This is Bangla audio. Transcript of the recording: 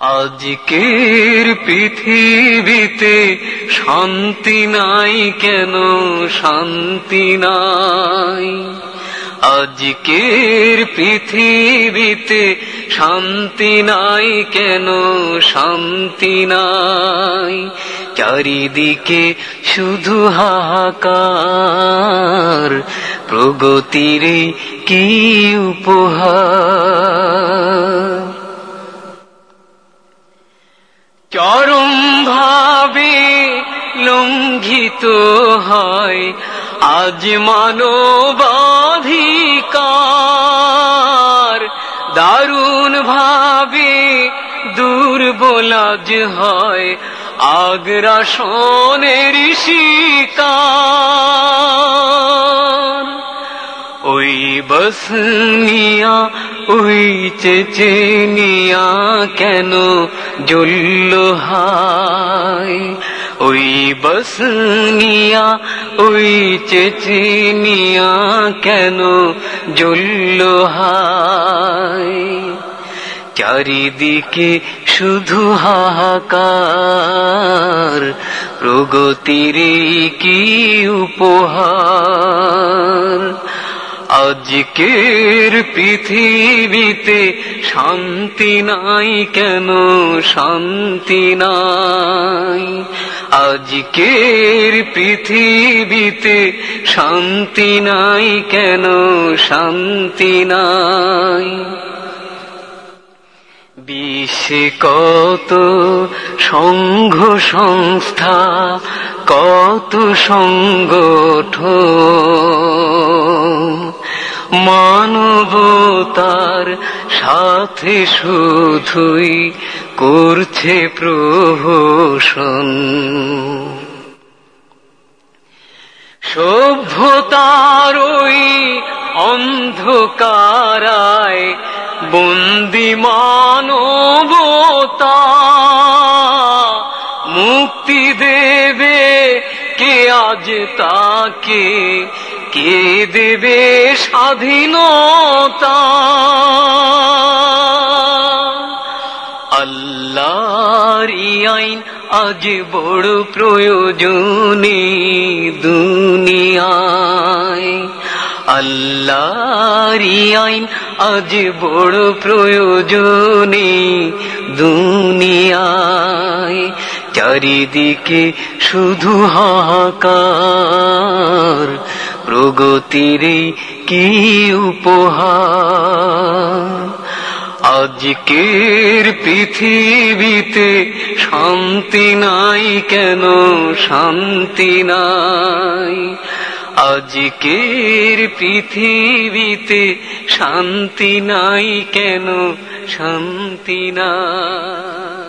আজকের পৃথিবীতে শান্তি নাই কেন? শান্তি নাই। আজকের পৃথিবীতে শান্তি নাই কেন? শান্তি নাই। চারিদিকে শুধু হাহাকার। প্রগতির কি উপহার? চরম ভাবে লঙ্ঘিত হয়। আজ মানবাধিকার দারুণ ভাবে দুর্বলাজ হয়। আগ্রাসনের শিকার ওই বসনিয়া ওই চেচেনিয়া কেন জুল্ল হায়? ওই বসনিয়া ওই চেচেনিয়া কেন জুল্ল হায়? চারিদিকে শুধু হাহাকার, প্রগতির কি উপহার? আজকের পৃথিবীতে শান্তি নাই কেন? শান্তি নাই। আজকের পৃথিবীতে শান্তি নাই কেন? শান্তি নাই। বিশ্বে কত সংঘ সংস্থা, কত সংগঠন। মানবতার সাথে শুধুই করছে প্রহসন। সভ্যতার ওই অন্ধকারায় বন্দি মানবতা মুক্তি দেবে কে আজ তাকে কে দেবে স্বাধীনতা? আল্লাহর আইন আজ বড় প্রয়োজনে দুনিয়ায়। আল্লাহর আইন আজ বড় প্রয়োজনে দুনিয়ায়। চারিদিকে শুধু হাহাকার প্রগতির কি উপহার? আজকের পৃথিবীতে শান্তি নাই কেন? শান্তি নাই। আজকের পৃথিবীতে শান্তি নাই কেন? শান্তি নাই।